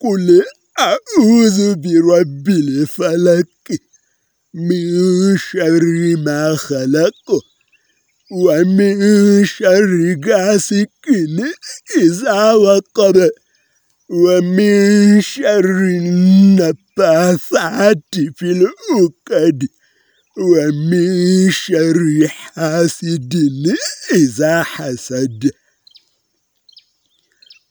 قل أعوذ برب الفلك من شر ما خلق ومن شر غاسق إذا وقب ومن شر النفاثات في العقد ومن شر حاسد إذا حسد